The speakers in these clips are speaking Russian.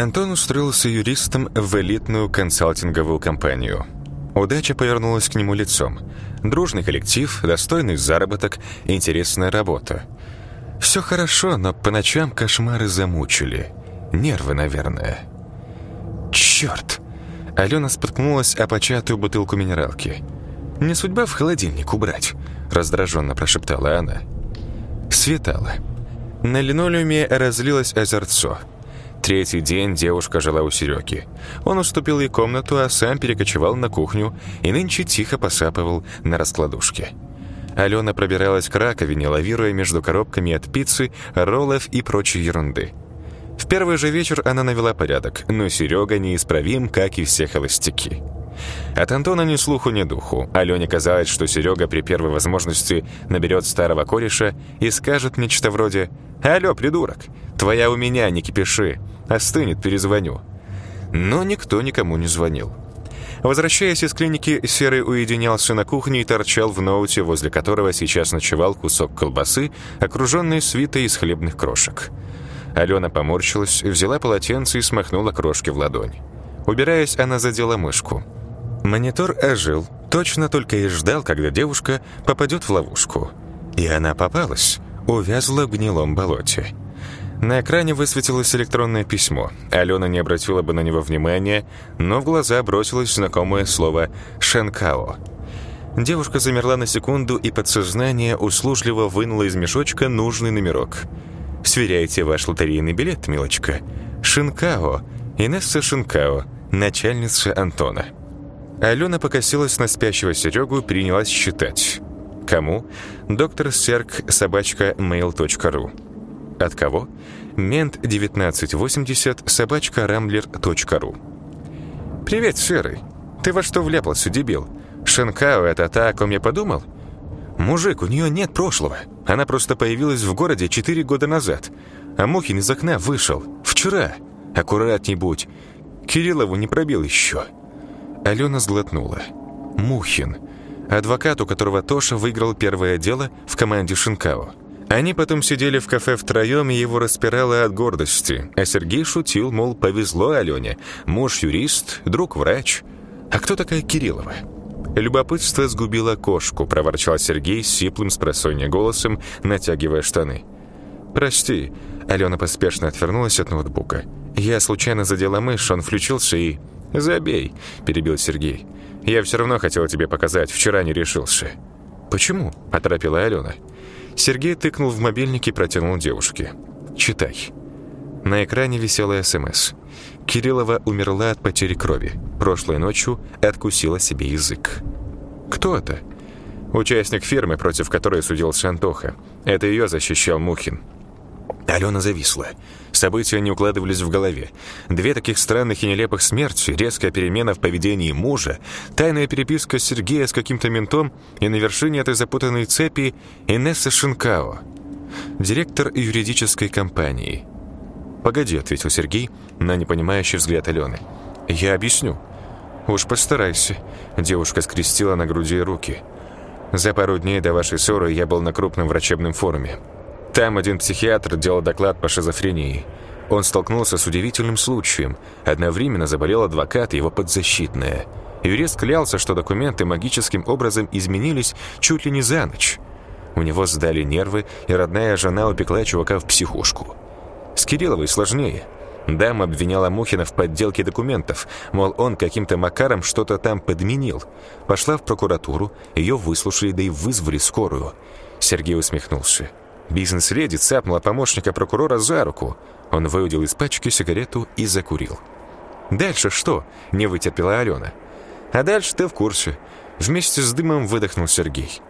Антон устроился юристом в элитную консалтинговую компанию. Удача повернулась к нему лицом. Дружный коллектив, достойный заработок, интересная работа. Все хорошо, но по ночам кошмары замучили. Нервы, наверное. Черт! Алена споткнулась о початую бутылку минералки. «Не судьба в холодильник убрать», — раздраженно прошептала она. Светало. На линолеуме разлилось озерцо — Третий день девушка жила у Сереги. Он уступил ей комнату, а сам перекочевал на кухню и нынче тихо посапывал на раскладушке. Алена пробиралась к раковине, лавируя между коробками от пиццы, роллов и прочей ерунды. В первый же вечер она навела порядок, но Серега неисправим, как и все холостяки. От Антона ни слуху, ни духу. Алене казалось, что Серега при первой возможности наберет старого кореша и скажет нечто вроде «Алло, придурок, твоя у меня, не кипиши, остынет, перезвоню». Но никто никому не звонил. Возвращаясь из клиники, Серый уединялся на кухне и торчал в ноуте, возле которого сейчас ночевал кусок колбасы, окруженный свитой из хлебных крошек. Алена поморщилась, взяла полотенце и смахнула крошки в ладонь. Убираясь, она задела мышку. Монитор ожил, точно только и ждал, когда девушка попадет в ловушку. И она попалась, увязла в гнилом болоте. На экране высветилось электронное письмо. Алена не обратила бы на него внимания, но в глаза бросилось знакомое слово «Шенкао». Девушка замерла на секунду, и подсознание услужливо вынуло из мешочка нужный номерок. «Сверяйте ваш лотерейный билет, милочка. Шинкао. Инесса Шинкао, начальница Антона». Алена покосилась на спящего Серегу и принялась считать. Кому? Доктор Серк, собачка, mail.ru. От кого? Мент 1980, собачка, рамблер.ру. «Привет, Серый. Ты во что вляпался, дебил? Шенкао — это та, о ком я подумал?» «Мужик, у нее нет прошлого. Она просто появилась в городе четыре года назад. А Мухин из окна вышел. Вчера. Аккуратней будь. Кириллову не пробил еще». Алена сглотнула. Мухин. Адвокат, у которого Тоша выиграл первое дело в команде Шинкао. Они потом сидели в кафе втроем, и его распирало от гордости. А Сергей шутил, мол, повезло Алене. Муж юрист, друг врач. А кто такая Кириллова? Любопытство сгубило кошку, проворчал Сергей сиплым с голосом, натягивая штаны. «Прости», — Алена поспешно отвернулась от ноутбука. «Я случайно задела мышь, он включился и...» «Забей», — перебил Сергей. «Я все равно хотел тебе показать, вчера не решился». «Почему?» — оторопила Алена. Сергей тыкнул в мобильник и протянул девушке. «Читай». На экране висела СМС. Кириллова умерла от потери крови. Прошлой ночью откусила себе язык. «Кто это?» «Участник фирмы, против которой судился Антоха. Это ее защищал Мухин». Алена зависла. События не укладывались в голове. Две таких странных и нелепых смерти, резкая перемена в поведении мужа, тайная переписка Сергея с каким-то ментом и на вершине этой запутанной цепи Инесса Шинкао, директор юридической компании. «Погоди», — ответил Сергей на непонимающий взгляд Алены. «Я объясню». «Уж постарайся», — девушка скрестила на груди руки. «За пару дней до вашей ссоры я был на крупном врачебном форуме. Там один психиатр делал доклад по шизофрении. Он столкнулся с удивительным случаем. Одновременно заболел адвокат и его подзащитная. Юрист клялся, что документы магическим образом изменились чуть ли не за ночь. У него сдали нервы, и родная жена упекла чувака в психушку. С Кирилловой сложнее. Дама обвиняла Мухина в подделке документов, мол, он каким-то макаром что-то там подменил. Пошла в прокуратуру, ее выслушали, да и вызвали скорую. Сергей усмехнулся. Бизнес-леди цапнула помощника прокурора за руку. Он выудил из пачки сигарету и закурил. «Дальше что?» — не вытерпела Алена. «А дальше ты в курсе». Вместе с дымом выдохнул Сергей.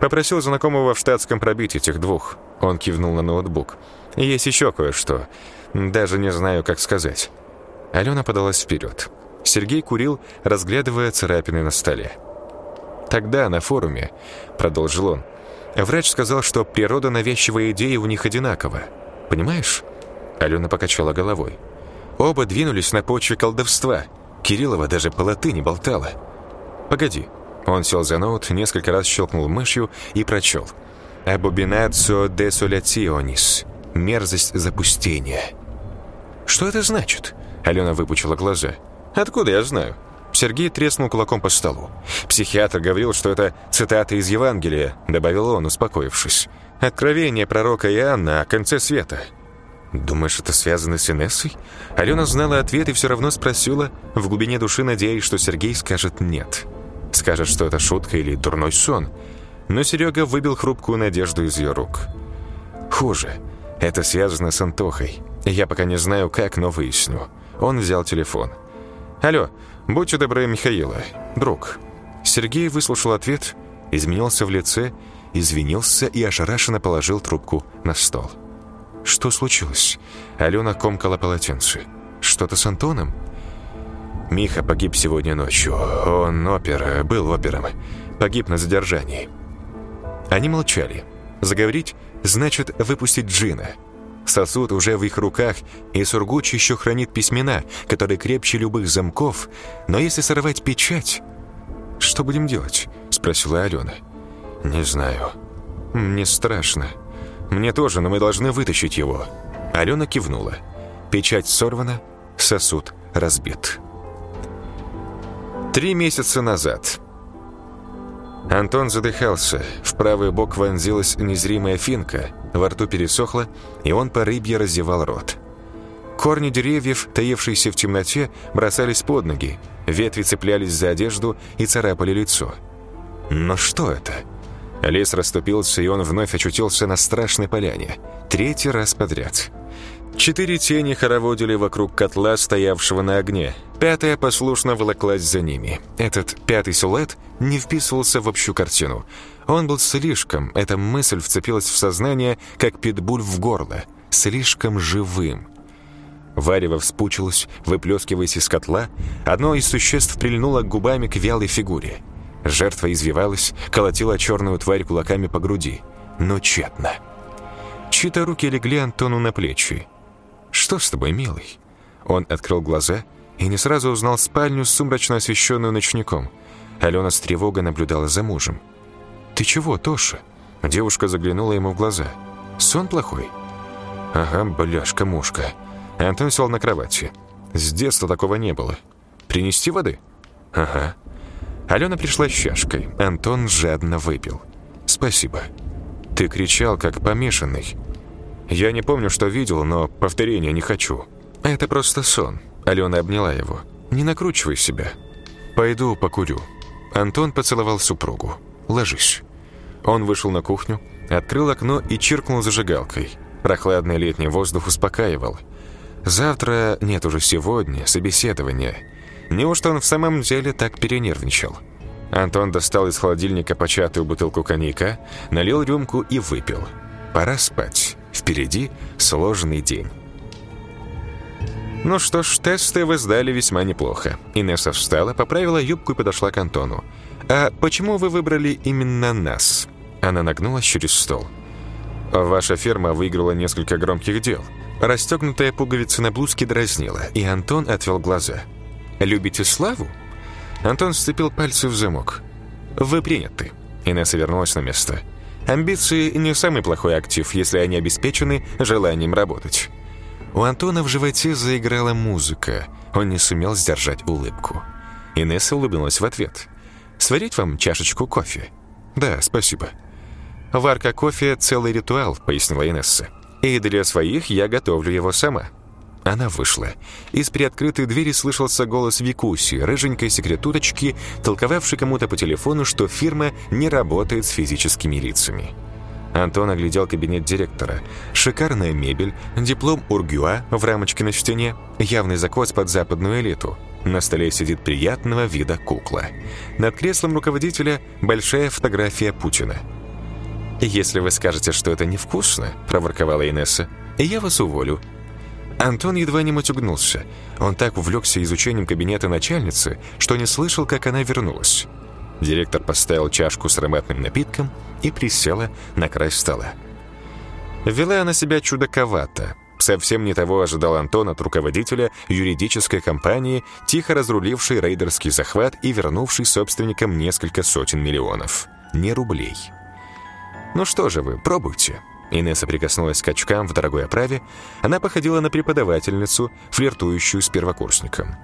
Попросил знакомого в штатском пробить этих двух. Он кивнул на ноутбук. «Есть еще кое-что. Даже не знаю, как сказать». Алена подалась вперед. Сергей курил, разглядывая царапины на столе. «Тогда на форуме», — продолжил он, — Врач сказал, что природа навязчивой идеи у них одинакова. Понимаешь? Алена покачала головой. Оба двинулись на почве колдовства. Кириллова даже по латыни болтала. «Погоди». Он сел за ноут, несколько раз щелкнул мышью и прочел. «Абобинацио десоляционис» — мерзость запустения. «Что это значит?» Алена выпучила глаза. «Откуда я знаю?» Сергей треснул кулаком по столу. Психиатр говорил, что это цитата из Евангелия, добавил он, успокоившись. «Откровение пророка Иоанна о конце света». «Думаешь, это связано с Инессой?» Алена знала ответ и все равно спросила, в глубине души надеясь, что Сергей скажет «нет». Скажет, что это шутка или дурной сон. Но Серега выбил хрупкую надежду из ее рук. «Хуже. Это связано с Антохой. Я пока не знаю, как, но выясню». Он взял телефон. «Алло, будьте добры, Михаила. Друг». Сергей выслушал ответ, изменился в лице, извинился и ошарашенно положил трубку на стол. «Что случилось?» Алена комкала полотенце. «Что-то с Антоном?» «Миха погиб сегодня ночью. Он опер, был опером. Погиб на задержании». Они молчали. Заговорить значит выпустить Джина. Сосуд уже в их руках, и Сургуч еще хранит письмена, которые крепче любых замков. Но если сорвать печать... «Что будем делать?» — спросила Алена. «Не знаю. Мне страшно». «Мне тоже, но мы должны вытащить его». Алена кивнула. Печать сорвана, сосуд разбит. Три месяца назад. Антон задыхался, в правый бок вонзилась незримая финка, во рту пересохло, и он по рыбье разевал рот. Корни деревьев, таившиеся в темноте, бросались под ноги, ветви цеплялись за одежду и царапали лицо. Но что это? Лес расступился, и он вновь очутился на страшной поляне. Третий раз подряд. Четыре тени хороводили вокруг котла, стоявшего на огне. Пятая послушно волоклась за ними. Этот пятый силуэт не вписывался в общую картину. Он был слишком, эта мысль вцепилась в сознание, как питбуль в горло, слишком живым. Варево вспучилось, выплескиваясь из котла, одно из существ прильнуло губами к вялой фигуре. Жертва извивалась, колотила черную тварь кулаками по груди. Но тщетно. Чьи-то руки легли Антону на плечи. «Что с тобой, милый?» Он открыл глаза и не сразу узнал спальню, сумрачно освещенную ночником. Алена с тревогой наблюдала за мужем. «Ты чего, Тоша?» Девушка заглянула ему в глаза. «Сон плохой?» «Ага, бляшка-мушка». Антон сел на кровати. «С детства такого не было. Принести воды?» «Ага». Алена пришла с чашкой. Антон жадно выпил. «Спасибо. Ты кричал, как помешанный. Я не помню, что видел, но повторения не хочу. Это просто сон». Алена обняла его. «Не накручивай себя. Пойду покурю». Антон поцеловал супругу. «Ложись». Он вышел на кухню, открыл окно и чиркнул зажигалкой. Прохладный летний воздух успокаивал. Завтра, нет уже сегодня, собеседование – Неужто он в самом деле так перенервничал? Антон достал из холодильника початую бутылку коньяка, налил рюмку и выпил. Пора спать. Впереди сложный день. Ну что ж, тесты вы сдали весьма неплохо. Инесса встала, поправила юбку и подошла к Антону. «А почему вы выбрали именно нас?» Она нагнулась через стол. «Ваша фирма выиграла несколько громких дел». Расстегнутая пуговица на блузке дразнила, и Антон отвел глаза – Любите славу?» Антон сцепил пальцы в замок. «Вы приняты». Инесса вернулась на место. «Амбиции не самый плохой актив, если они обеспечены желанием работать». У Антона в животе заиграла музыка. Он не сумел сдержать улыбку. Инесса улыбнулась в ответ. «Сварить вам чашечку кофе?» «Да, спасибо». «Варка кофе — целый ритуал», — пояснила Инесса. «И для своих я готовлю его сама». Она вышла. Из приоткрытой двери слышался голос Викуси, рыженькой секретуточки, толковавшей кому-то по телефону, что фирма не работает с физическими лицами. Антон оглядел кабинет директора. Шикарная мебель, диплом Ургюа в рамочке на стене, явный закос под западную элиту. На столе сидит приятного вида кукла. Над креслом руководителя большая фотография Путина. «Если вы скажете, что это невкусно», — проворковала Инесса, — «я вас уволю. Антон едва не матюгнулся. Он так увлекся изучением кабинета начальницы, что не слышал, как она вернулась. Директор поставил чашку с ароматным напитком и присела на край стола. Вела она себя чудаковато. Совсем не того ожидал Антон от руководителя юридической компании, тихо разрулившей рейдерский захват и вернувший собственникам несколько сотен миллионов. Не рублей. «Ну что же вы, пробуйте». Инесса прикоснулась к очкам в дорогой оправе. Она походила на преподавательницу, флиртующую с первокурсником.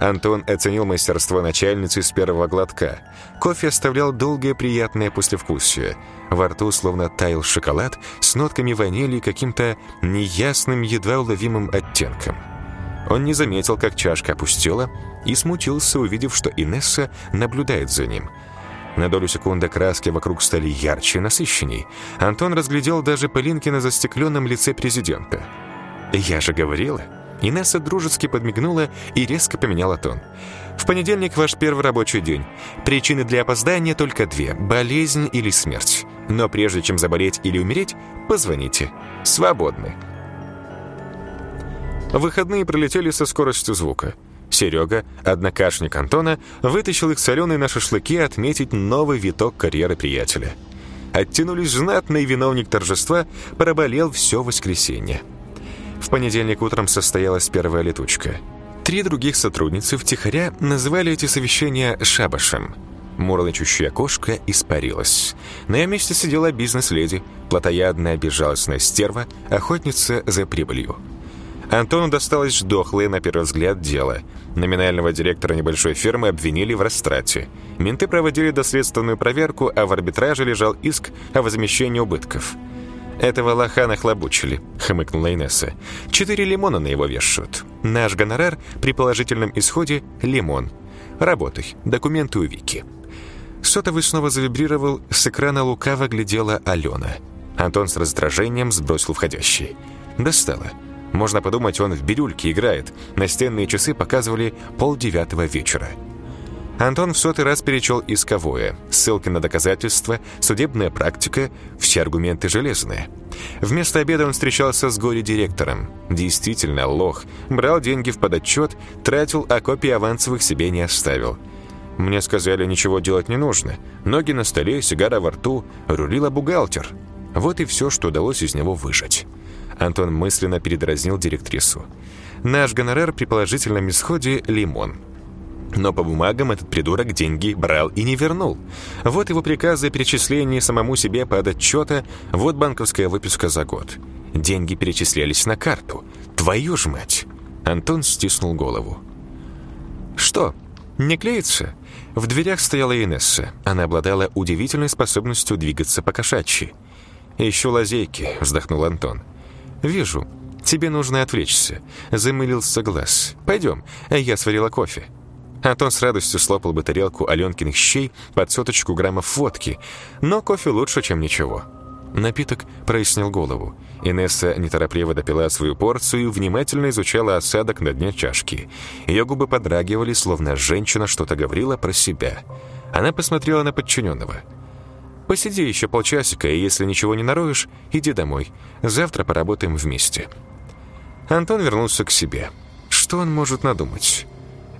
Антон оценил мастерство начальницы с первого глотка. Кофе оставлял долгое приятное послевкусие. Во рту словно таял шоколад с нотками ванили и каким-то неясным, едва уловимым оттенком. Он не заметил, как чашка опустела, и смутился, увидев, что Инесса наблюдает за ним. На долю секунды краски вокруг стали ярче и насыщенней. Антон разглядел даже пылинки на застекленном лице президента. «Я же говорила!» Инесса дружески подмигнула и резко поменяла тон. «В понедельник ваш первый рабочий день. Причины для опоздания только две – болезнь или смерть. Но прежде чем заболеть или умереть, позвоните. Свободны». Выходные пролетели со скоростью звука. Серега, однокашник Антона, вытащил их соленые на шашлыки отметить новый виток карьеры приятеля. Оттянулись знатный виновник торжества, проболел все воскресенье. В понедельник утром состоялась первая летучка. Три других сотрудницы втихаря называли эти совещания «шабашем». Мурлычущая кошка испарилась. На ее месте сидела бизнес-леди, плотоядная безжалостная стерва, охотница за прибылью. Антону досталось дохлое, на первый взгляд, дело. Номинального директора небольшой фирмы обвинили в растрате. Менты проводили доследственную проверку, а в арбитраже лежал иск о возмещении убытков. «Этого лоха нахлобучили», — хмыкнула Инесса. «Четыре лимона на его вешают. Наш гонорар при положительном исходе — лимон. Работай, документы у Вики». Сотовый снова завибрировал, с экрана лукаво глядела Алена. Антон с раздражением сбросил входящий. Достало. Можно подумать, он в бирюльке играет. Настенные часы показывали полдевятого вечера. Антон в сотый раз перечел исковое. Ссылки на доказательства, судебная практика, все аргументы железные. Вместо обеда он встречался с горе-директором. Действительно, лох. Брал деньги в подотчет, тратил, а копии авансовых себе не оставил. Мне сказали, ничего делать не нужно. Ноги на столе, сигара во рту, рулила бухгалтер. Вот и все, что удалось из него выжать. Антон мысленно передразнил директрису. Наш гонорар при положительном исходе – лимон. Но по бумагам этот придурок деньги брал и не вернул. Вот его приказы о перечислении самому себе под отчета, вот банковская выписка за год. Деньги перечислялись на карту. Твою ж мать! Антон стиснул голову. «Что, не клеится?» В дверях стояла Инесса. Она обладала удивительной способностью двигаться по-кошачьи. «Ищу лазейки», — вздохнул Антон. «Вижу. Тебе нужно отвлечься». Замылился глаз. «Пойдем, я сварила кофе». Антон с радостью слопал бы тарелку Аленкиных щей под соточку граммов водки, но кофе лучше, чем ничего. Напиток прояснил голову. Инесса неторопливо допила свою порцию и внимательно изучала осадок на дне чашки. Ее губы подрагивали, словно женщина что-то говорила про себя. Она посмотрела на подчиненного. «Посиди еще полчасика, и если ничего не нароешь, иди домой. Завтра поработаем вместе». Антон вернулся к себе. Что он может надумать?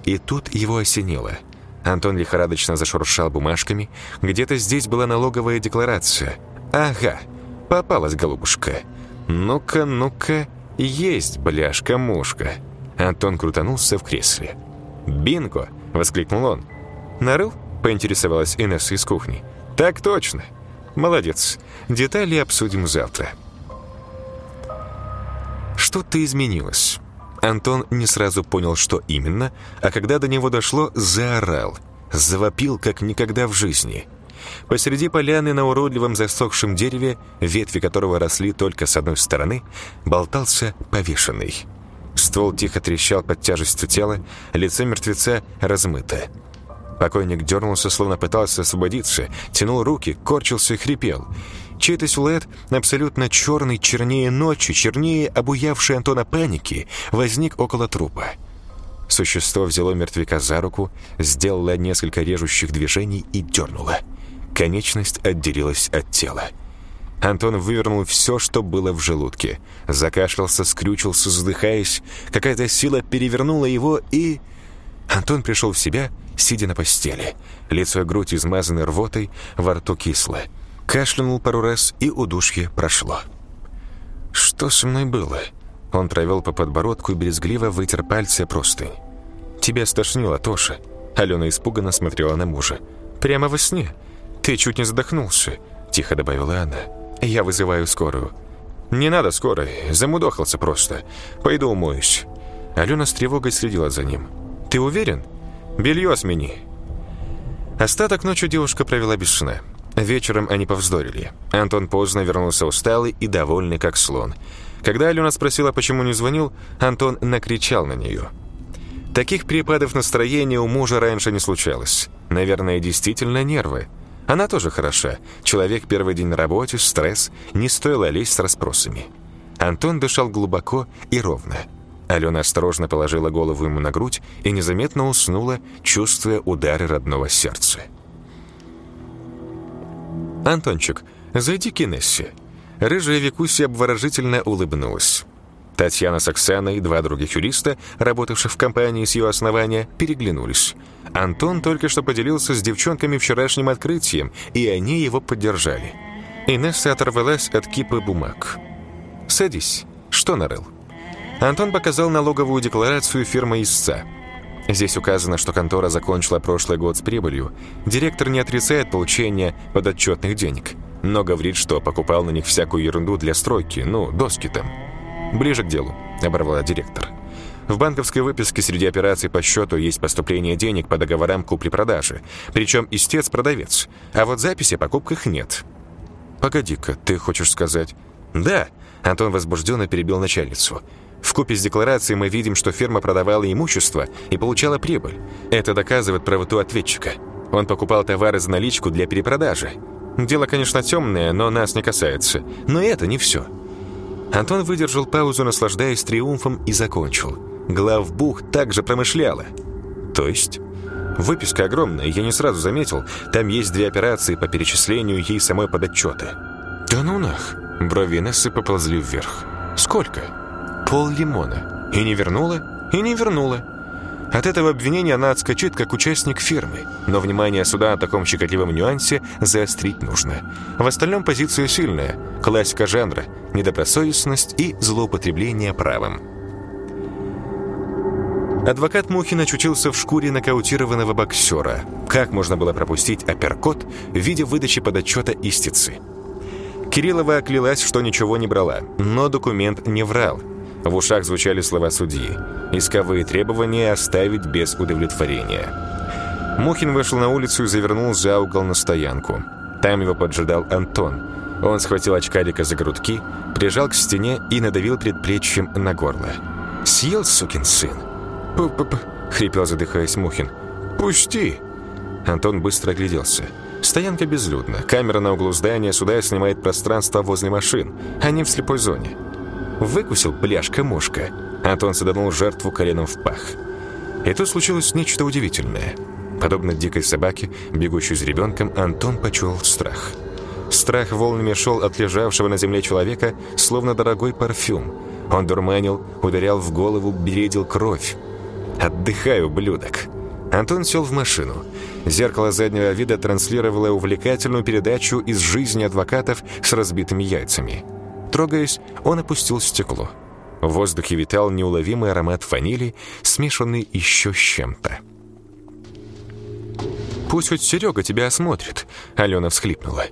И тут его осенило. Антон лихорадочно зашуршал бумажками. Где-то здесь была налоговая декларация. «Ага, попалась голубушка. Ну-ка, ну-ка, есть бляшка-мушка». Антон крутанулся в кресле. «Бинго!» — воскликнул он. «Нарыл?» — поинтересовалась Инесса из кухни. «Так точно. Молодец. Детали обсудим завтра». Что-то изменилось. Антон не сразу понял, что именно, а когда до него дошло, заорал. Завопил, как никогда в жизни. Посреди поляны на уродливом засохшем дереве, ветви которого росли только с одной стороны, болтался повешенный. Ствол тихо трещал под тяжестью тела, лицо мертвеца размыто. Покойник дернулся, словно пытался освободиться, тянул руки, корчился и хрипел. Чей-то силуэт, абсолютно черный, чернее ночи, чернее обуявшей Антона паники, возник около трупа. Существо взяло мертвяка за руку, сделало несколько режущих движений и дернуло. Конечность отделилась от тела. Антон вывернул все, что было в желудке. Закашлялся, скрючился, задыхаясь. Какая-то сила перевернула его и... Антон пришел в себя, сидя на постели. Лицо и грудь измазаны рвотой, во рту кисло. Кашлянул пару раз, и удушье прошло. «Что со мной было?» Он провел по подбородку и брезгливо вытер пальцы простынь. «Тебя стошнило, Тоша». Алена испуганно смотрела на мужа. «Прямо во сне. Ты чуть не задохнулся», — тихо добавила она. Я вызываю скорую». «Не надо скорой, замудохался просто. Пойду умоюсь». Алена с тревогой следила за ним. «Ты уверен? Белье смени». Остаток ночи девушка провела без сна. Вечером они повздорили. Антон поздно вернулся усталый и довольный, как слон. Когда Алена спросила, почему не звонил, Антон накричал на нее. Таких перепадов настроения у мужа раньше не случалось. Наверное, действительно нервы. Она тоже хороша. Человек первый день на работе, стресс. Не стоило лезть с расспросами. Антон дышал глубоко и ровно. Алена осторожно положила голову ему на грудь и незаметно уснула, чувствуя удары родного сердца. «Антончик, зайди к Инессе». Рыжая Викуся обворожительно улыбнулась. Татьяна с Оксаной, два других юриста, работавших в компании с ее основания, переглянулись. Антон только что поделился с девчонками вчерашним открытием, и они его поддержали. Инесса оторвалась от кипы бумаг. «Садись. Что нарыл?» Антон показал налоговую декларацию фирмы истца. Здесь указано, что контора закончила прошлый год с прибылью. Директор не отрицает получения подотчетных денег, но говорит, что покупал на них всякую ерунду для стройки, ну, доски там. «Ближе к делу», — оборвала директор. В банковской выписке среди операций по счету есть поступление денег по договорам купли-продажи. Причем истец – продавец. А вот записи о покупках нет. «Погоди-ка, ты хочешь сказать?» «Да», — Антон возбужденно перебил начальницу. В купе с декларацией мы видим, что фирма продавала имущество и получала прибыль. Это доказывает правоту ответчика. Он покупал товары за наличку для перепродажи. Дело, конечно, темное, но нас не касается. Но это не все. Антон выдержал паузу, наслаждаясь триумфом, и закончил. Главбух также промышляла. То есть? Выписка огромная, я не сразу заметил. Там есть две операции по перечислению ей самой подотчеты. Да ну нах. Брови Инессы поползли вверх. Сколько? Пол лимона. И не вернула, и не вернула. От этого обвинения она отскочит, как участник фирмы. Но внимание суда о таком щекотливом нюансе заострить нужно. В остальном позиция сильная. Классика жанра, недобросовестность и злоупотребление правом. Адвокат Мухин очутился в шкуре нокаутированного боксера. Как можно было пропустить апперкот в виде выдачи подотчета истицы? Кириллова оклялась, что ничего не брала, но документ не врал. В ушах звучали слова судьи. Исковые требования оставить без удовлетворения. Мухин вышел на улицу и завернул за угол на стоянку. Там его поджидал Антон. Он схватил очкарика за грудки, прижал к стене и надавил предплечьем на горло. «Съел, сукин сын?» «П-п-п», — хрипел, задыхаясь Мухин. «Пусти!» Антон быстро огляделся. Стоянка безлюдна. Камера на углу здания суда снимает пространство возле машин. Они в слепой зоне. Выкусил пляшка-мушка. Антон саданул жертву коленом в пах. И тут случилось нечто удивительное. Подобно дикой собаке, бегущей за ребенком, Антон почуял страх. Страх волнами шел от лежавшего на земле человека, словно дорогой парфюм. Он дурманил, ударял в голову, бередил кровь. «Отдыхай, ублюдок!» Антон сел в машину. Зеркало заднего вида транслировало увлекательную передачу из жизни адвокатов с разбитыми яйцами. Трогаясь, он опустил стекло. В воздухе витал неуловимый аромат ванили, смешанный еще с чем-то. «Пусть хоть Серега тебя осмотрит», — Алена всхлипнула.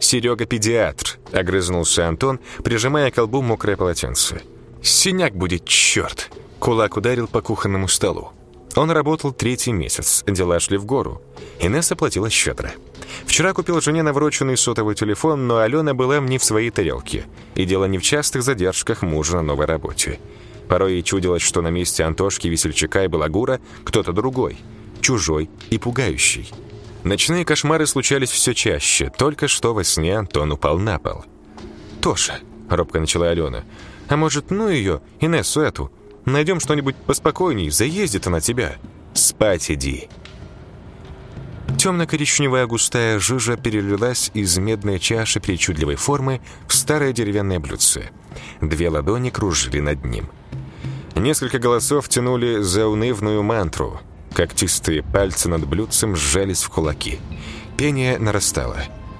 «Серега педиатр», — огрызнулся Антон, прижимая к колбу мокрое полотенце. «Синяк будет, черт!» Кулак ударил по кухонному столу. Он работал третий месяц, дела шли в гору. Инесса платила щедро. Вчера купил жене навороченный сотовый телефон, но Алена была не в своей тарелке. И дело не в частых задержках мужа на новой работе. Порой ей чудилось, что на месте Антошки, Весельчака и Балагура кто-то другой, чужой и пугающий. Ночные кошмары случались все чаще. Только что во сне Антон упал на пол. «Тоша», — робко начала Алена, — «а может, ну ее, Инессу эту? Найдем что-нибудь поспокойней, заездит она тебя. Спать иди». Темно-коричневая густая жижа перелилась из медной чаши причудливой формы в старое деревянное блюдце. Две ладони кружили над ним. Несколько голосов тянули за унывную мантру. Когтистые пальцы над блюдцем сжались в кулаки. Пение нарастало.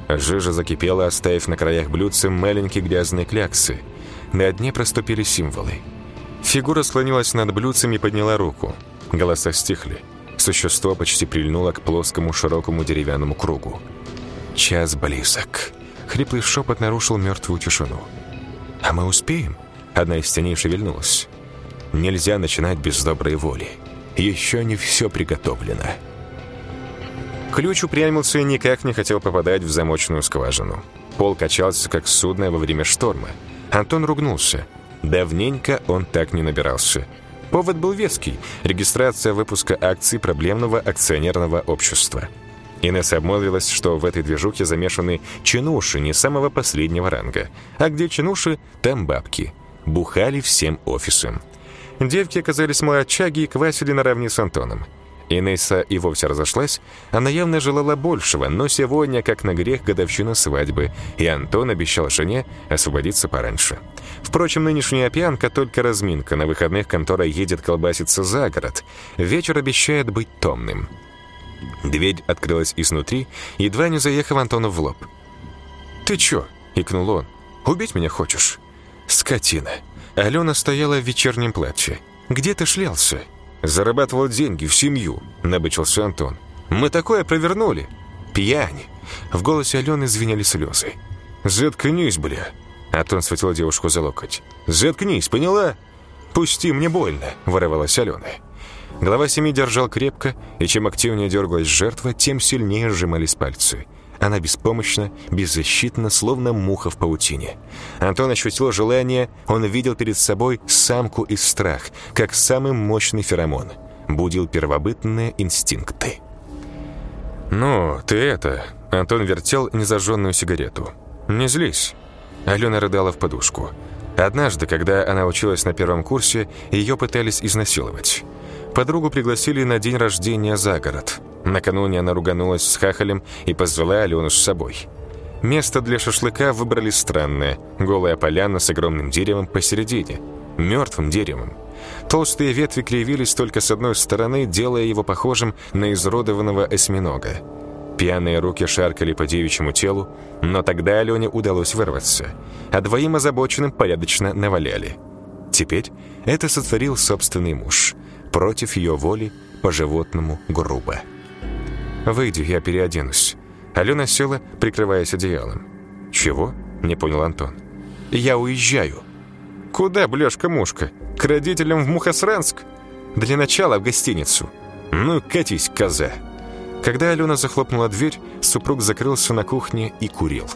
Жижа закипела, оставив на краях блюдца маленькие грязные кляксы. На дне проступили символы. Фигура склонилась над блюдцем и подняла руку. Голоса стихли. Существо почти прильнуло к плоскому широкому деревянному кругу. «Час близок», — Хриплый шепот нарушил мертвую тишину. «А мы успеем?» Одна из теней шевельнулась. «Нельзя начинать без доброй воли. Еще не все приготовлено». Ключ упрямился и никак не хотел попадать в замочную скважину. Пол качался, как судно во время шторма. Антон ругнулся. Давненько он так не набирался. Повод был веский – регистрация выпуска акций проблемного акционерного общества. Инесса обмолвилась, что в этой движухе замешаны чинуши не самого последнего ранга. А где чинуши, там бабки. Бухали всем офисом. Девки оказались молодчаги и квасили наравне с Антоном. Инесса и вовсе разошлась, она явно желала большего, но сегодня, как на грех, годовщина свадьбы, и Антон обещал жене освободиться пораньше. Впрочем, нынешняя пьянка — только разминка, на выходных контора едет колбаситься за город. Вечер обещает быть томным. Дверь открылась изнутри, едва не заехав Антону в лоб. «Ты чё?» — икнул он. «Убить меня хочешь?» «Скотина!» Алена стояла в вечернем платье. «Где ты шлялся?» Зарабатывал деньги в семью», — набычился Антон. «Мы такое провернули. Пьянь». В голосе Алены звенели слезы. «Заткнись, бля!» Антон схватил девушку за локоть. «Заткнись, поняла?» «Пусти, мне больно», — вырывалась Алена. Глава семьи держал крепко, и чем активнее дергалась жертва, тем сильнее сжимались пальцы. Она беспомощна, беззащитна, словно муха в паутине. Антон ощутил желание, он видел перед собой самку из страх, как самый мощный феромон. Будил первобытные инстинкты. «Ну, ты это...» Антон вертел незажженную сигарету. «Не злись». Алена рыдала в подушку. Однажды, когда она училась на первом курсе, ее пытались изнасиловать. Подругу пригласили на день рождения за город. Накануне она руганулась с хахалем и позвала Алену с собой. Место для шашлыка выбрали странное. Голая поляна с огромным деревом посередине. Мертвым деревом. Толстые ветви кривились только с одной стороны, делая его похожим на изродованного осьминога. Пьяные руки шаркали по девичьему телу, но тогда Алене удалось вырваться, а двоим озабоченным порядочно наваляли. Теперь это сотворил собственный муж. Против ее воли, по-животному грубо. «Выйди, я переоденусь». Алена села, прикрываясь одеялом. «Чего?» — не понял Антон. «Я уезжаю». «Куда, блёшка-мушка? К родителям в Мухосранск?» «Для начала в гостиницу». «Ну, катись, коза». Когда Алена захлопнула дверь, супруг закрылся на кухне и курил.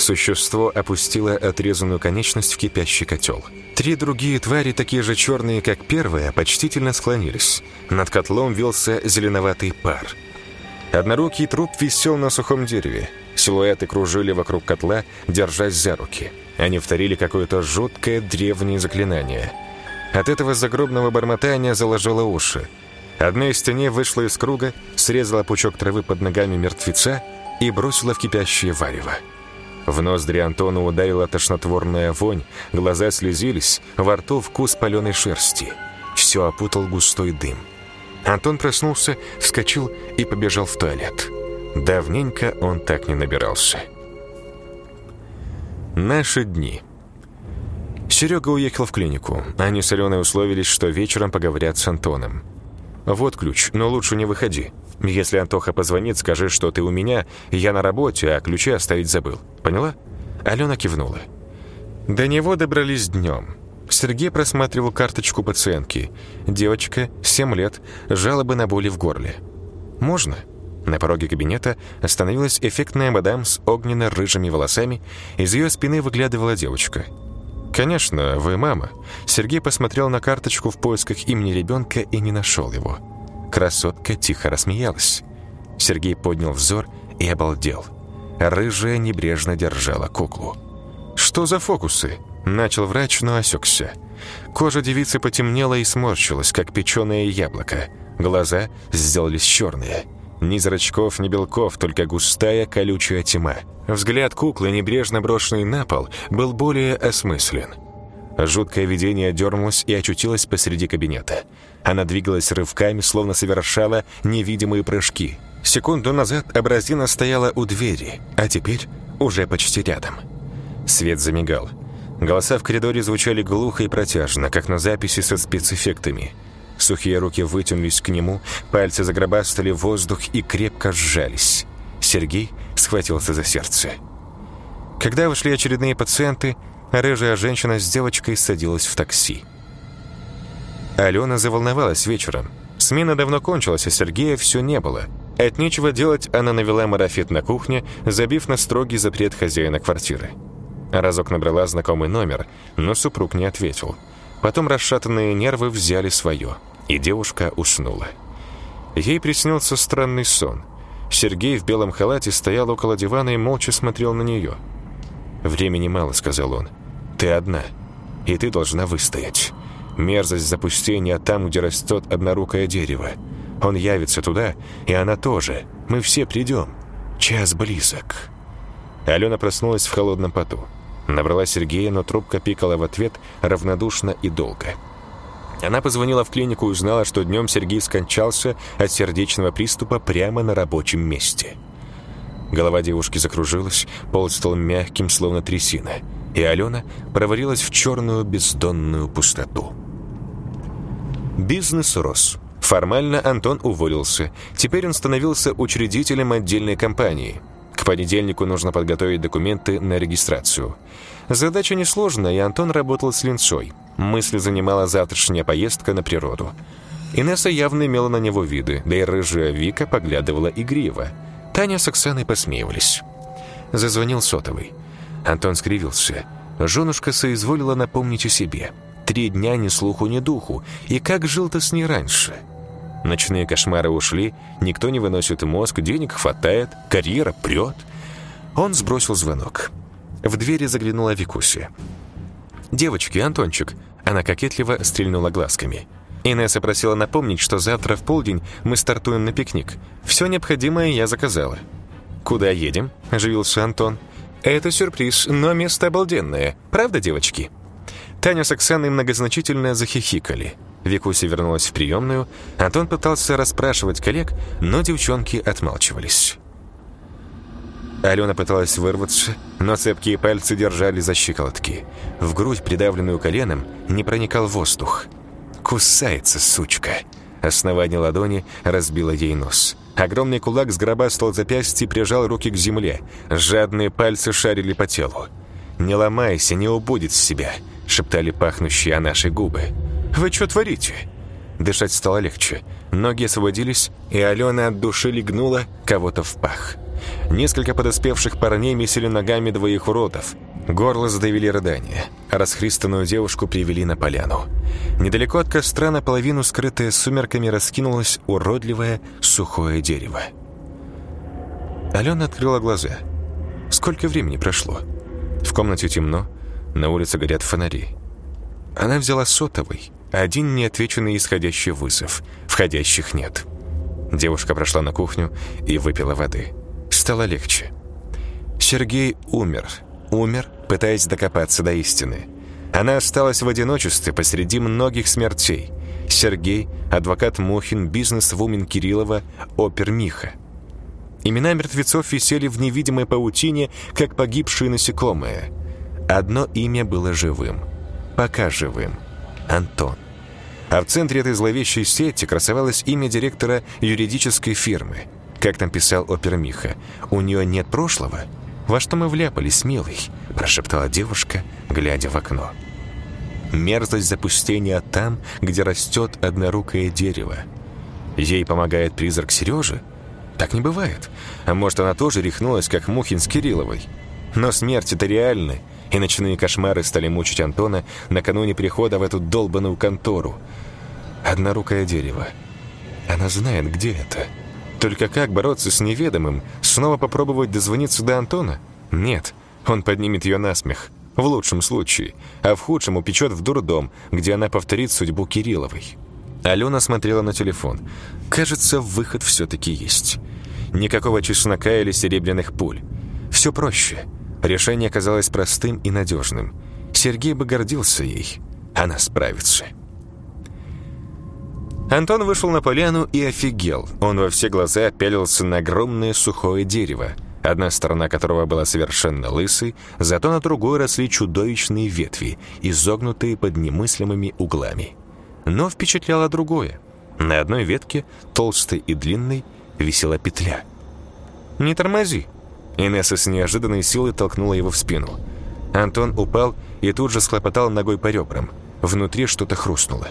Существо опустило отрезанную конечность в кипящий котел. Три другие твари, такие же черные, как первая, почтительно склонились. Над котлом вился зеленоватый пар. Однорукий труп висел на сухом дереве. Силуэты кружили вокруг котла, держась за руки. Они вторили какое-то жуткое древнее заклинание. От этого загробного бормотания заложило уши. Одна из теней вышла из круга, срезала пучок травы под ногами мертвеца и бросила в кипящее варево. В ноздри Антона ударила тошнотворная вонь, глаза слезились, во рту вкус паленой шерсти. Все опутал густой дым. Антон проснулся, вскочил и побежал в туалет. Давненько он так не набирался. Наши дни. Серега уехал в клинику. Они с Аленой условились, что вечером поговорят с Антоном. «Вот ключ, но лучше не выходи. Если Антоха позвонит, скажи, что ты у меня, я на работе, а ключи оставить забыл. Поняла?» Алена кивнула. До него добрались днем. Сергей просматривал карточку пациентки. Девочка, 7 лет, жалобы на боли в горле. «Можно?» На пороге кабинета остановилась эффектная мадам с огненно-рыжими волосами. Из ее спины выглядывала девочка. «Конечно, вы мама». Сергей посмотрел на карточку в поисках имени ребенка и не нашел его. Красотка тихо рассмеялась. Сергей поднял взор и обалдел. Рыжая небрежно держала куклу. «Что за фокусы?» Начал врач, но осекся. Кожа девицы потемнела и сморщилась, как печеное яблоко. Глаза сделались черные. Ни зрачков, ни белков, только густая колючая тьма. Взгляд куклы, небрежно брошенный на пол, был более осмыслен. Жуткое видение дернулось и очутилось посреди кабинета. Она двигалась рывками, словно совершала невидимые прыжки. Секунду назад Абразина стояла у двери, а теперь уже почти рядом. Свет замигал. Голоса в коридоре звучали глухо и протяжно, как на записи со спецэффектами. Сухие руки вытянулись к нему, пальцы загробастали воздух и крепко сжались. Сергей схватился за сердце. Когда вышли очередные пациенты, рыжая женщина с девочкой садилась в такси. Алена заволновалась вечером. Смена давно кончилась, а Сергея все не было. От нечего делать она навела марафет на кухне, забив на строгий запрет хозяина квартиры. Разок набрала знакомый номер, но супруг не ответил. Потом расшатанные нервы взяли свое, и девушка уснула. Ей приснился странный сон. Сергей в белом халате стоял около дивана и молча смотрел на нее. «Времени мало», — сказал он. «Ты одна, и ты должна выстоять. Мерзость запустения там, где растет однорукое дерево. Он явится туда, и она тоже. Мы все придем. Час близок». Алена проснулась в холодном поту. Набрала Сергея, но трубка пикала в ответ равнодушно и долго. Она позвонила в клинику и узнала, что днем Сергей скончался от сердечного приступа прямо на рабочем месте. Голова девушки закружилась, пол стал мягким, словно трясина, и Алена провалилась в черную бездонную пустоту. Бизнес рос. Формально Антон уволился. Теперь он становился учредителем отдельной компании. К понедельнику нужно подготовить документы на регистрацию. Задача несложная, и Антон работал с линцой. Мысли занимала завтрашняя поездка на природу. Инесса явно имела на него виды, да и рыжая Вика поглядывала игриво. Таня с Оксаной посмеивались. Зазвонил сотовый. Антон скривился. Женушка соизволила напомнить о себе. Три дня ни слуху, ни духу. И как жил-то с ней раньше? Ночные кошмары ушли, никто не выносит мозг, денег хватает, карьера прет. Он сбросил звонок. В двери заглянула Викуся. «Девочки, Антончик!» Она кокетливо стрельнула глазками. Инесса просила напомнить, что завтра в полдень мы стартуем на пикник. Все необходимое я заказала. «Куда едем?» – оживился Антон. «Это сюрприз, но место обалденное. Правда, девочки?» Таня с Оксаной многозначительно захихикали. Викуся вернулась в приемную. Антон пытался расспрашивать коллег, но девчонки отмалчивались. Алена пыталась вырваться, но цепкие пальцы держали за щиколотки. В грудь, придавленную коленом, не проникал воздух. «Кусается, сучка!» Основание ладони разбило ей нос. Огромный кулак сгробастал запястье и прижал руки к земле. Жадные пальцы шарили по телу. «Не ломайся, не убудет себя», — шептали пахнущие о наши губы. «Вы что творите?» Дышать стало легче. Ноги освободились, и Алена от души легнула кого-то в пах. Несколько подоспевших парней месили ногами двоих уродов. Горло сдавили рыдания. Расхристанную девушку привели на поляну. Недалеко от костра, наполовину скрытое сумерками, раскинулось уродливое сухое дерево. Алена открыла глаза. Сколько времени прошло? В комнате темно, на улице горят фонари. Она взяла сотовый, один неотвеченный исходящий вызов. Входящих нет. Девушка прошла на кухню и выпила воды. Стало легче. Сергей умер. Умер, пытаясь докопаться до истины. Она осталась в одиночестве посреди многих смертей. Сергей, адвокат Мухин, бизнес-вумен Кириллова, опер Миха. Имена мертвецов висели в невидимой паутине, как погибшие насекомые. Одно имя было живым. Пока живым. Антон. А в центре этой зловещей сети красовалось имя директора юридической фирмы – как там писал опер Миха, у нее нет прошлого? Во что мы вляпались, милый? Прошептала девушка, глядя в окно. Мерзость запустения там, где растет однорукое дерево. Ей помогает призрак Сережи? Так не бывает. А может, она тоже рехнулась, как Мухин с Кирилловой? Но смерть это реально, и ночные кошмары стали мучить Антона накануне прихода в эту долбанную контору. Однорукое дерево. Она знает, где это. Только как бороться с неведомым? Снова попробовать дозвониться до Антона? Нет, он поднимет ее на смех. В лучшем случае. А в худшем упечет в дурдом, где она повторит судьбу Кирилловой. Алена смотрела на телефон. Кажется, выход все-таки есть. Никакого чеснока или серебряных пуль. Все проще. Решение казалось простым и надежным. Сергей бы гордился ей. Она справится. Антон вышел на поляну и офигел. Он во все глаза пялился на огромное сухое дерево, одна сторона которого была совершенно лысой, зато на другой росли чудовищные ветви, изогнутые под немыслимыми углами. Но впечатляло другое. На одной ветке, толстой и длинной, висела петля. «Не тормози!» Инесса с неожиданной силой толкнула его в спину. Антон упал и тут же схлопотал ногой по ребрам. Внутри что-то хрустнуло.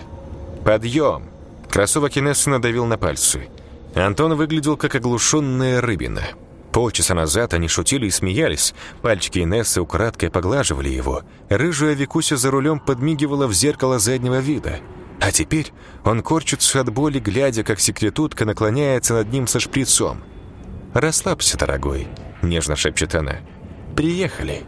«Подъем!» Кроссовок Инессы надавил на пальцы. Антон выглядел как оглушенная рыбина. Полчаса назад они шутили и смеялись. Пальчики Инессы украдкой поглаживали его. Рыжая Викуся за рулем подмигивала в зеркало заднего вида. А теперь он корчится от боли, глядя, как секретутка наклоняется над ним со шприцом. «Расслабься, дорогой», — нежно шепчет она. «Приехали».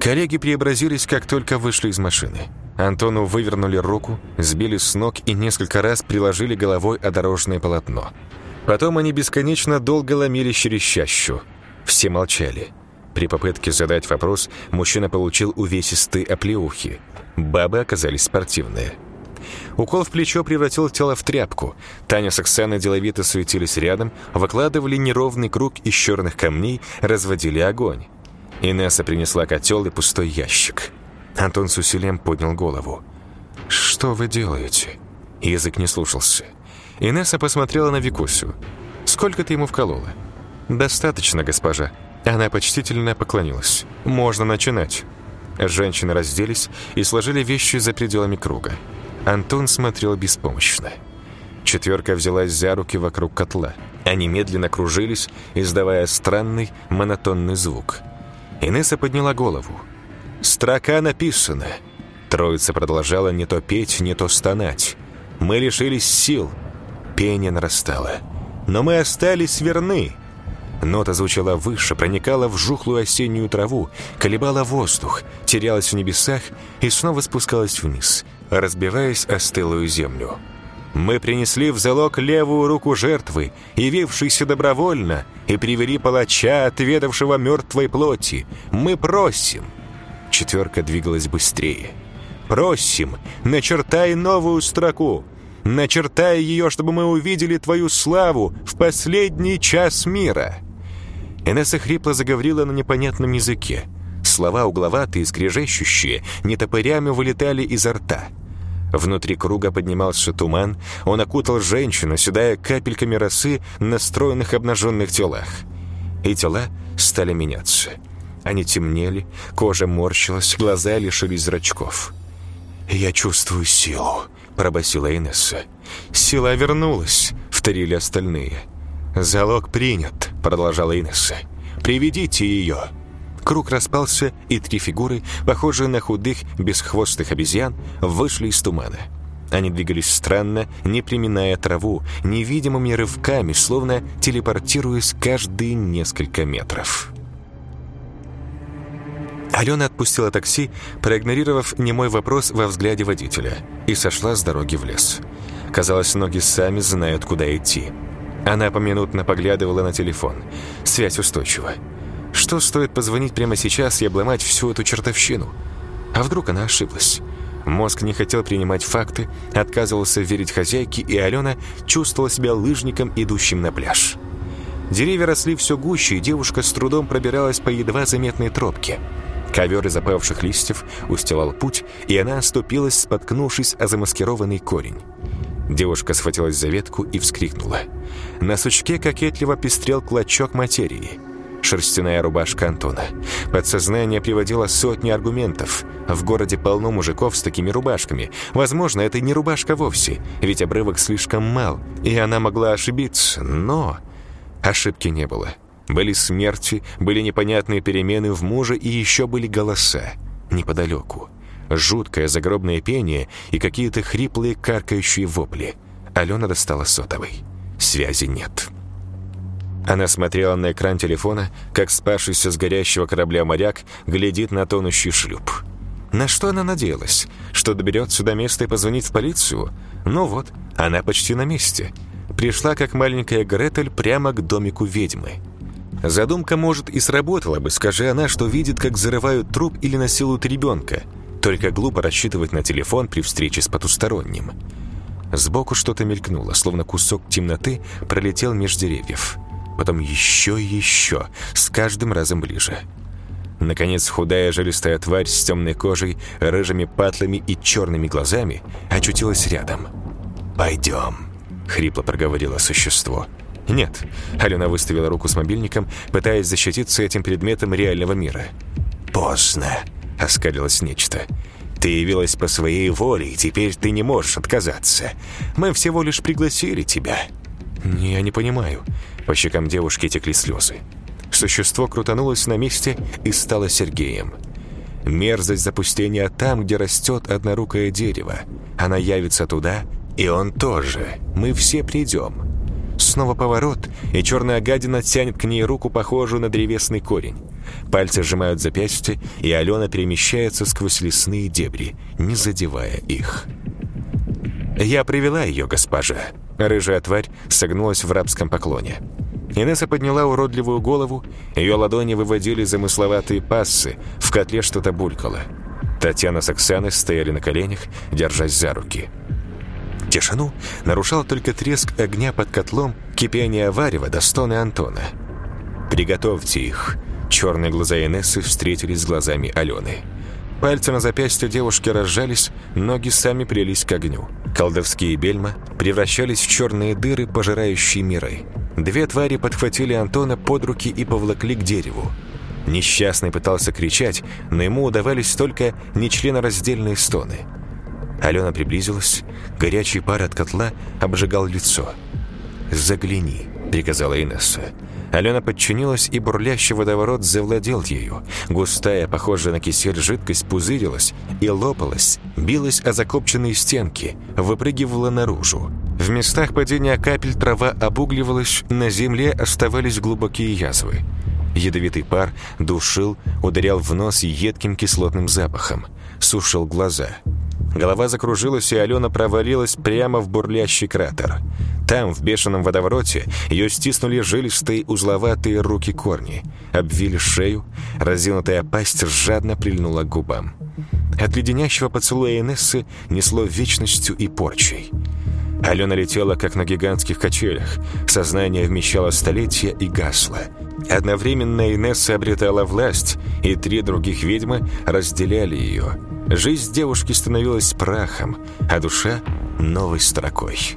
Коллеги преобразились, как только вышли из машины. Антону вывернули руку, сбили с ног и несколько раз приложили головой о дорожное полотно. Потом они бесконечно долго ломили через чащу. Все молчали. При попытке задать вопрос мужчина получил увесистые оплеухи. Бабы оказались спортивные. Укол в плечо превратил тело в тряпку. Таня с Оксаной деловито суетились рядом, выкладывали неровный круг из черных камней, разводили огонь. Инесса принесла котел и пустой ящик. Антон с усилием поднял голову. «Что вы делаете?» Язык не слушался. Инесса посмотрела на Викусю. «Сколько ты ему вколола?» «Достаточно, госпожа». Она почтительно поклонилась. «Можно начинать». Женщины разделись и сложили вещи за пределами круга. Антон смотрел беспомощно. Четверка взялась за руки вокруг котла. Они медленно кружились, издавая странный, монотонный звук. Инесса подняла голову. «Строка написана». Троица продолжала не то петь, не то стонать. «Мы лишились сил». Пение нарастало. «Но мы остались верны». Нота звучала выше, проникала в жухлую осеннюю траву, колебала воздух, терялась в небесах и снова спускалась вниз, разбиваясь о стылую землю. Мы принесли в залог левую руку жертвы, явившейся добровольно, и привели палача, отведавшего мертвой плоти. Мы просим. Четверка двигалась быстрее. Просим, начертай новую строку. Начертай ее, чтобы мы увидели твою славу в последний час мира. Инесса хрипло заговорила на непонятном языке. Слова угловатые, скрежещущие, нетопырями вылетали изо рта. Внутри круга поднимался туман, он окутал женщину, седая капельками росы на стройных обнаженных телах. И тела стали меняться. Они темнели, кожа морщилась, глаза лишились зрачков. «Я чувствую силу», — пробасила Инесса. «Сила вернулась», — вторили остальные. «Залог принят», — продолжала Инесса. «Приведите ее». Круг распался, и три фигуры, похожие на худых, бесхвостых обезьян, вышли из тумана. Они двигались странно, не приминая траву, невидимыми рывками, словно телепортируясь каждые несколько метров. Алена отпустила такси, проигнорировав немой вопрос во взгляде водителя, и сошла с дороги в лес. Казалось, ноги сами знают, куда идти. Она поминутно поглядывала на телефон. Связь устойчива. Что стоит позвонить прямо сейчас и обломать всю эту чертовщину? А вдруг она ошиблась? Мозг не хотел принимать факты, отказывался верить хозяйке, и Алена чувствовала себя лыжником, идущим на пляж. Деревья росли все гуще, и девушка с трудом пробиралась по едва заметной тропке. Ковер из опавших листьев устилал путь, и она оступилась, споткнувшись о замаскированный корень. Девушка схватилась за ветку и вскрикнула. На сучке кокетливо пестрел клочок материи — шерстяная рубашка Антона. Подсознание приводило сотни аргументов. В городе полно мужиков с такими рубашками. Возможно, это не рубашка вовсе, ведь обрывок слишком мал, и она могла ошибиться, но... Ошибки не было. Были смерти, были непонятные перемены в муже и еще были голоса. Неподалеку. Жуткое загробное пение и какие-то хриплые каркающие вопли. Алена достала сотовой. Связи нет. Она смотрела на экран телефона, как спавшийся с горящего корабля моряк глядит на тонущий шлюп. На что она надеялась? Что доберется до места и позвонит в полицию? Ну вот, она почти на месте. Пришла, как маленькая Гретель, прямо к домику ведьмы. Задумка, может, и сработала бы, скажи она, что видит, как зарывают труп или насилуют ребенка. Только глупо рассчитывать на телефон при встрече с потусторонним. Сбоку что-то мелькнуло, словно кусок темноты пролетел меж деревьев потом еще и еще, с каждым разом ближе. Наконец, худая жилистая тварь с темной кожей, рыжими патлами и черными глазами очутилась рядом. «Пойдем», — хрипло проговорило существо. «Нет». Алена выставила руку с мобильником, пытаясь защититься этим предметом реального мира. «Поздно», — оскалилось нечто. «Ты явилась по своей воле, и теперь ты не можешь отказаться. Мы всего лишь пригласили тебя». «Я не понимаю». По щекам девушки текли слезы. Существо крутанулось на месте и стало Сергеем. Мерзость запустения там, где растет однорукое дерево. Она явится туда, и он тоже. Мы все придем. Снова поворот, и черная гадина тянет к ней руку, похожую на древесный корень. Пальцы сжимают запястье, и Алена перемещается сквозь лесные дебри, не задевая их. «Я привела ее, госпожа». Рыжая тварь согнулась в рабском поклоне. Инесса подняла уродливую голову, ее ладони выводили замысловатые пассы, в котле что-то булькало. Татьяна с Оксаной стояли на коленях, держась за руки. Тишину нарушал только треск огня под котлом, кипение варева до стоны Антона. «Приготовьте их». Черные глаза Инессы встретились с глазами Алены. Пальцы на запястье девушки разжались, ноги сами прились к огню. Колдовские бельма превращались в черные дыры, пожирающие миры. Две твари подхватили Антона под руки и повлакли к дереву. Несчастный пытался кричать, но ему удавались только нечленораздельные стоны. Алена приблизилась, горячий пар от котла обжигал лицо. «Загляни», — приказала Инесса. Алена подчинилась, и бурлящий водоворот завладел ею. Густая, похожая на кисель жидкость, пузырилась и лопалась, билась о закопченные стенки, выпрыгивала наружу. В местах падения капель трава обугливалась, на земле оставались глубокие язвы. Ядовитый пар душил, ударял в нос едким кислотным запахом, сушил глаза — Голова закружилась, и Алена провалилась прямо в бурлящий кратер. Там, в бешеном водовороте, ее стиснули жилистые узловатые руки-корни, обвили шею, разинутая пасть жадно прильнула к губам. От леденящего поцелуя Инессы несло вечностью и порчей. Алена летела, как на гигантских качелях. Сознание вмещало столетия и гасло. Одновременно Инесса обретала власть, и три других ведьмы разделяли ее – Жизнь девушки становилась прахом, а душа — новой строкой.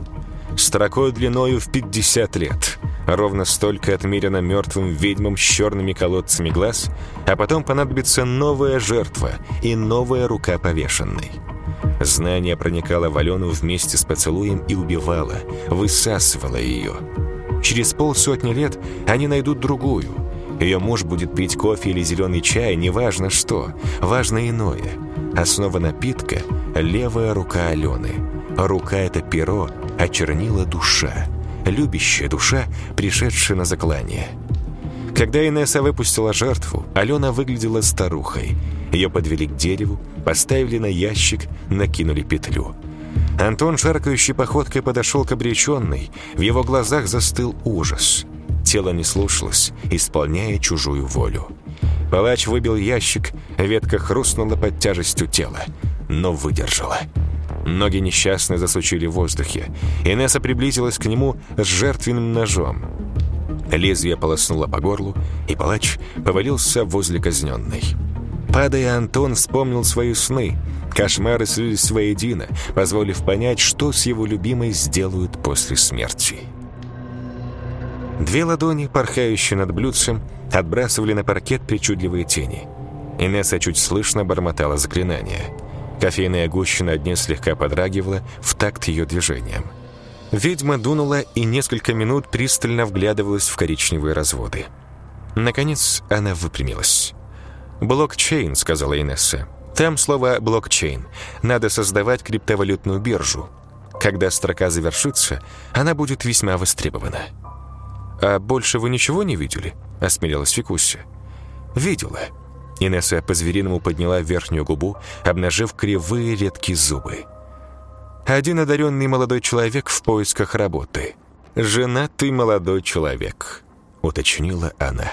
Строкой длиною в 50 лет. Ровно столько отмерено мертвым ведьмам с черными колодцами глаз, а потом понадобится новая жертва и новая рука повешенной. Знание проникало в Алену вместе с поцелуем и убивало, высасывало ее. Через полсотни лет они найдут другую. Ее муж будет пить кофе или зеленый чай, неважно что, важно иное — Основа напитка — левая рука Алены. Рука — это перо, а чернила — душа. Любящая душа, пришедшая на заклание. Когда Инесса выпустила жертву, Алена выглядела старухой. Ее подвели к дереву, поставили на ящик, накинули петлю. Антон шаркающей походкой подошел к обреченной. В его глазах застыл ужас. Тело не слушалось, исполняя чужую волю. Палач выбил ящик, ветка хрустнула под тяжестью тела, но выдержала. Ноги несчастно засучили в воздухе. Инесса приблизилась к нему с жертвенным ножом. Лезвие полоснуло по горлу, и палач повалился возле казненной. Падая, Антон вспомнил свои сны. Кошмары слились воедино, позволив понять, что с его любимой сделают после смерти. Две ладони, порхающие над блюдцем, отбрасывали на паркет причудливые тени. Инесса чуть слышно бормотала заклинание. Кофейная гуща на дне слегка подрагивала в такт ее движением. Ведьма дунула и несколько минут пристально вглядывалась в коричневые разводы. Наконец она выпрямилась. «Блокчейн», — сказала Инесса. «Там слово «блокчейн». Надо создавать криптовалютную биржу. Когда строка завершится, она будет весьма востребована». «А больше вы ничего не видели?» — осмелилась Фикуся. «Видела». Инесса по-звериному подняла верхнюю губу, обнажив кривые редкие зубы. «Один одаренный молодой человек в поисках работы. Женатый молодой человек», — уточнила она.